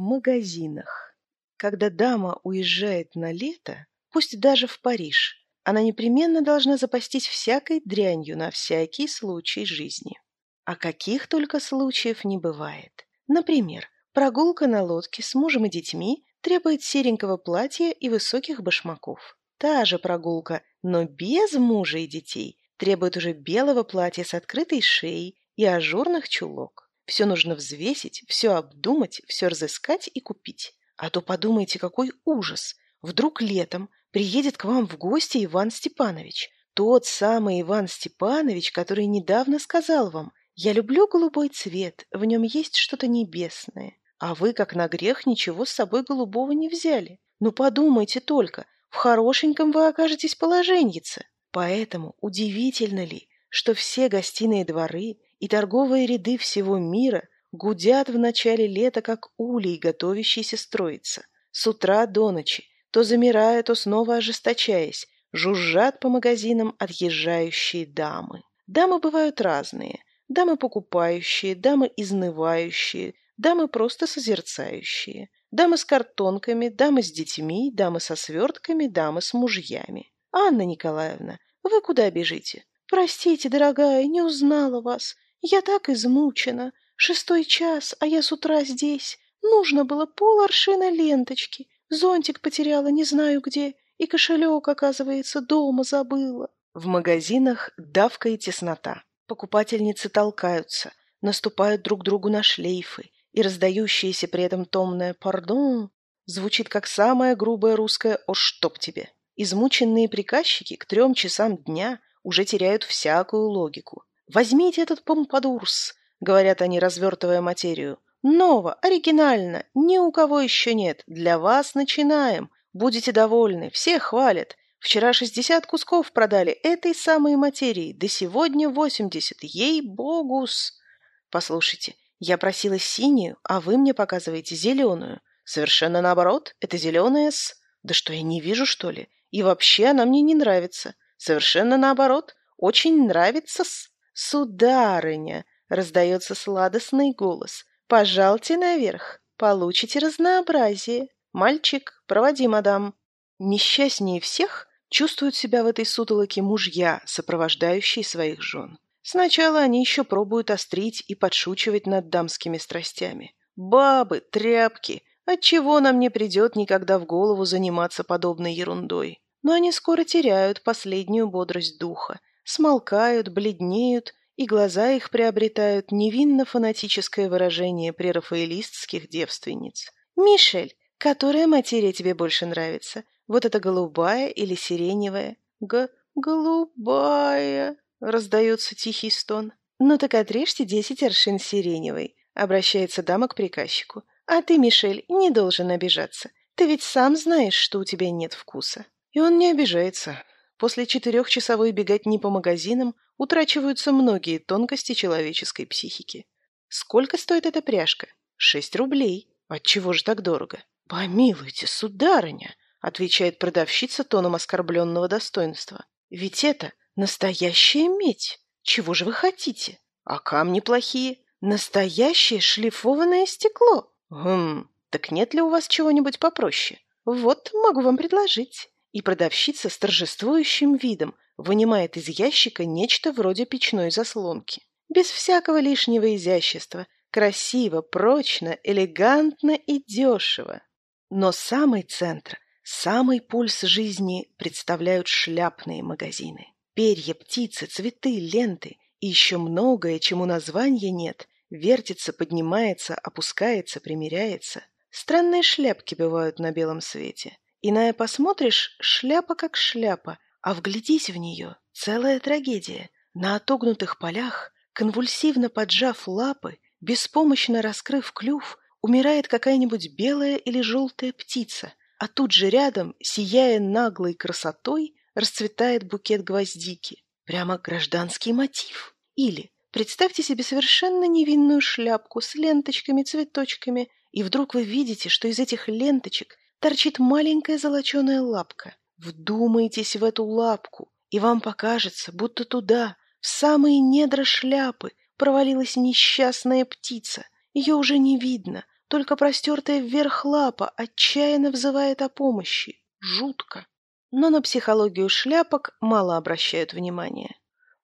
магазинах. Когда дама уезжает на лето, пусть даже в Париж, она непременно должна запастись всякой дрянью на всякий случай жизни. А каких только случаев не бывает. Например, прогулка на лодке с мужем и детьми требует серенького платья и высоких башмаков. Та же прогулка, но без мужа и детей, требует уже белого платья с открытой шеей и ажурных чулок. Все нужно взвесить, все обдумать, все разыскать и купить. А то подумайте, какой ужас. Вдруг летом приедет к вам в гости Иван Степанович. Тот самый Иван Степанович, который недавно сказал вам, «Я люблю голубой цвет, в нем есть что-то небесное». А вы, как на грех, ничего с собой голубого не взяли. Ну подумайте только, в хорошеньком вы окажетесь положеньице. Поэтому удивительно ли, что все гостиные дворы и торговые ряды всего мира гудят в начале лета, как улей, готовящийся строиться. С утра до ночи, то замирая, то снова ожесточаясь, жужжат по магазинам отъезжающие дамы. Дамы бывают разные. Дамы покупающие, дамы изнывающие, дамы просто созерцающие. Дамы с картонками, дамы с детьми, дамы со свертками, дамы с мужьями. Анна Николаевна, вы куда бежите? Простите, дорогая, не узнала вас. Я так измучена. Шестой час, а я с утра здесь. Нужно было пол аршина ленточки. Зонтик потеряла не знаю где, и кошелек, оказывается, дома забыла. В магазинах давка и теснота. Покупательницы толкаются, наступают друг другу на шлейфы, и раздающееся при этом томное «пардон» звучит как самое грубое русское «о чтоб тебе». Измученные приказчики к трем часам дня уже теряют всякую логику. «Возьмите этот помпадурс», — говорят они, развертывая материю. «Ново, оригинально, ни у кого еще нет. Для вас начинаем. Будете довольны, все хвалят. Вчера шестьдесят кусков продали этой самой материи, до сегодня восемьдесят. Ей-богус!» «Послушайте, я просила синюю, а вы мне показываете зеленую. Совершенно наоборот, это зеленая с... Да что, я не вижу, что ли? И вообще она мне не нравится. Совершенно наоборот, очень нравится с... Сударыня, раздается сладостный голос. Пожалуйте наверх, получите разнообразие. Мальчик, проводи мадам. Несчастнее всех чувствуют себя в этой сутолоке мужья, сопровождающие своих жен. Сначала они еще пробуют острить и подшучивать над дамскими страстями. Бабы, тряпки, отчего нам не придет никогда в голову заниматься подобной ерундой? Но они скоро теряют последнюю бодрость духа, смолкают, бледнеют, и глаза их приобретают невинно-фанатическое выражение прерафаэлистских девственниц. «Мишель, которая материя тебе больше нравится? Вот эта голубая или сиреневая?» «Г... голубая», Раздается тихий стон. «Ну так отрежьте десять аршин сиреневой», — обращается дама к приказчику. «А ты, Мишель, не должен обижаться. Ты ведь сам знаешь, что у тебя нет вкуса». И он не обижается. После четырехчасовой беготни по магазинам утрачиваются многие тонкости человеческой психики. Сколько стоит эта пряжка? Шесть рублей. Отчего же так дорого? Помилуйте, сударыня, отвечает продавщица тоном оскорбленного достоинства. Ведь это Настоящая медь. Чего же вы хотите? А камни плохие. Настоящее шлифованное стекло. Хм, так нет ли у вас чего-нибудь попроще? Вот, могу вам предложить. И продавщица с торжествующим видом вынимает из ящика нечто вроде печной заслонки. Без всякого лишнего изящества. Красиво, прочно, элегантно и дешево. Но самый центр, самый пульс жизни представляют шляпные магазины. Перья, птицы, цветы, ленты и еще многое, чему названия нет, вертится, поднимается, опускается, примеряется. Странные шляпки бывают на белом свете. Иная посмотришь, шляпа как шляпа, а вглядись в нее — целая трагедия. На отогнутых полях, конвульсивно поджав лапы, беспомощно раскрыв клюв, умирает какая-нибудь белая или желтая птица, а тут же рядом, сияя наглой красотой, расцветает букет гвоздики. Прямо гражданский мотив. Или представьте себе совершенно невинную шляпку с ленточками, цветочками, и вдруг вы видите, что из этих ленточек торчит маленькая золоченая лапка. Вдумайтесь в эту лапку, и вам покажется, будто туда, в самые недра шляпы, провалилась несчастная птица. Ее уже не видно, Только простертая вверх лапа отчаянно взывает о помощи. Жутко. Но на психологию шляпок мало обращают внимания.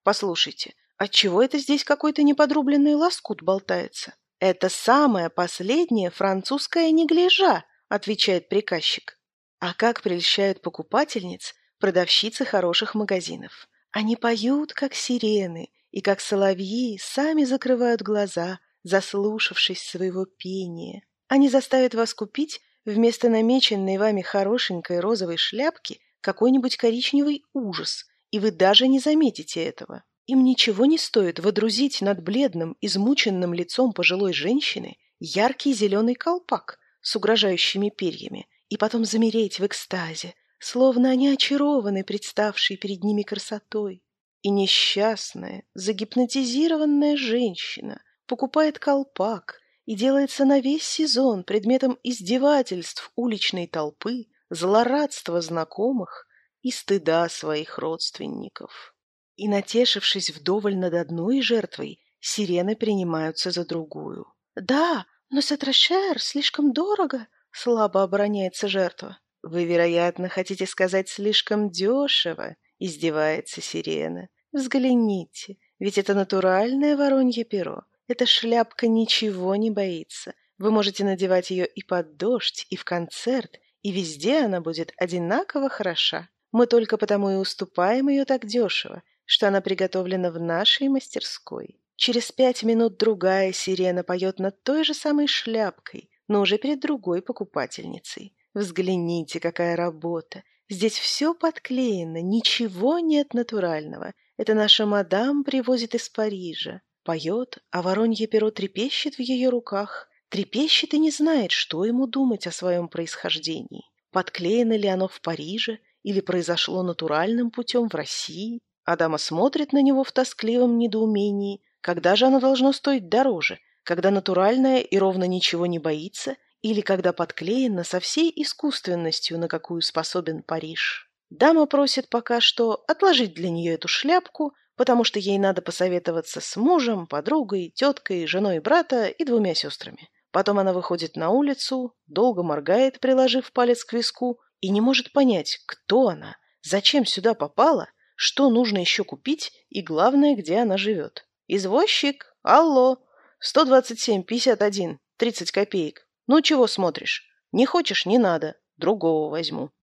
Послушайте, отчего это здесь какой-то неподрубленный лоскут болтается? Это самая последняя французская неглижа, отвечает приказчик. А как прельщают покупательниц продавщицы хороших магазинов. Они поют, как сирены, и как соловьи сами закрывают глаза, заслушавшись своего пения. Они заставят вас купить вместо намеченной вами хорошенькой розовой шляпки какой-нибудь коричневый ужас, и вы даже не заметите этого. Им ничего не стоит водрузить над бледным, измученным лицом пожилой женщины яркий зеленый колпак с угрожающими перьями и потом замереть в экстазе, словно они очарованы представшей перед ними красотой. И несчастная, загипнотизированная женщина покупает колпак и делается на весь сезон предметом издевательств уличной толпы, злорадства знакомых и стыда своих родственников. И, натешившись вдоволь над одной жертвой, сирены принимаются за другую. «Да, но Сетрошер слишком дорого», — слабо обороняется жертва. «Вы, вероятно, хотите сказать слишком дешево», — издевается сирена. «Взгляните, ведь это натуральное воронье перо. Эта шляпка ничего не боится. Вы можете надевать ее и под дождь, и в концерт, и везде она будет одинаково хороша. Мы только потому и уступаем ее так дешево, что она приготовлена в нашей мастерской. Через пять минут другая сирена поет над той же самой шляпкой, но уже перед другой покупательницей. Взгляните, какая работа! Здесь все подклеено, ничего нет натурального. Это наша мадам привозит из Парижа. Поет, а воронье перо трепещет в ее руках. Трепещет и не знает, что ему думать о своем происхождении. Подклеено ли оно в Париже или произошло натуральным путем в России? Адама смотрит на него в тоскливом недоумении. Когда же оно должно стоить дороже? Когда натуральное и ровно ничего не боится? Или когда подклеено со всей искусственностью, на какую способен Париж? Дама просит пока что отложить для нее эту шляпку, потому что ей надо посоветоваться с мужем, подругой, теткой, женой брата и двумя сестрами. Потом она выходит на улицу, долго моргает, приложив палец к виску, и не может понять, кто она, зачем сюда попала что нужно еще купить и, главное, где она живет. «Извозчик! Алло! 127-51, 30 копеек. Ну, чего смотришь? Не хочешь – не надо. Другого возьму».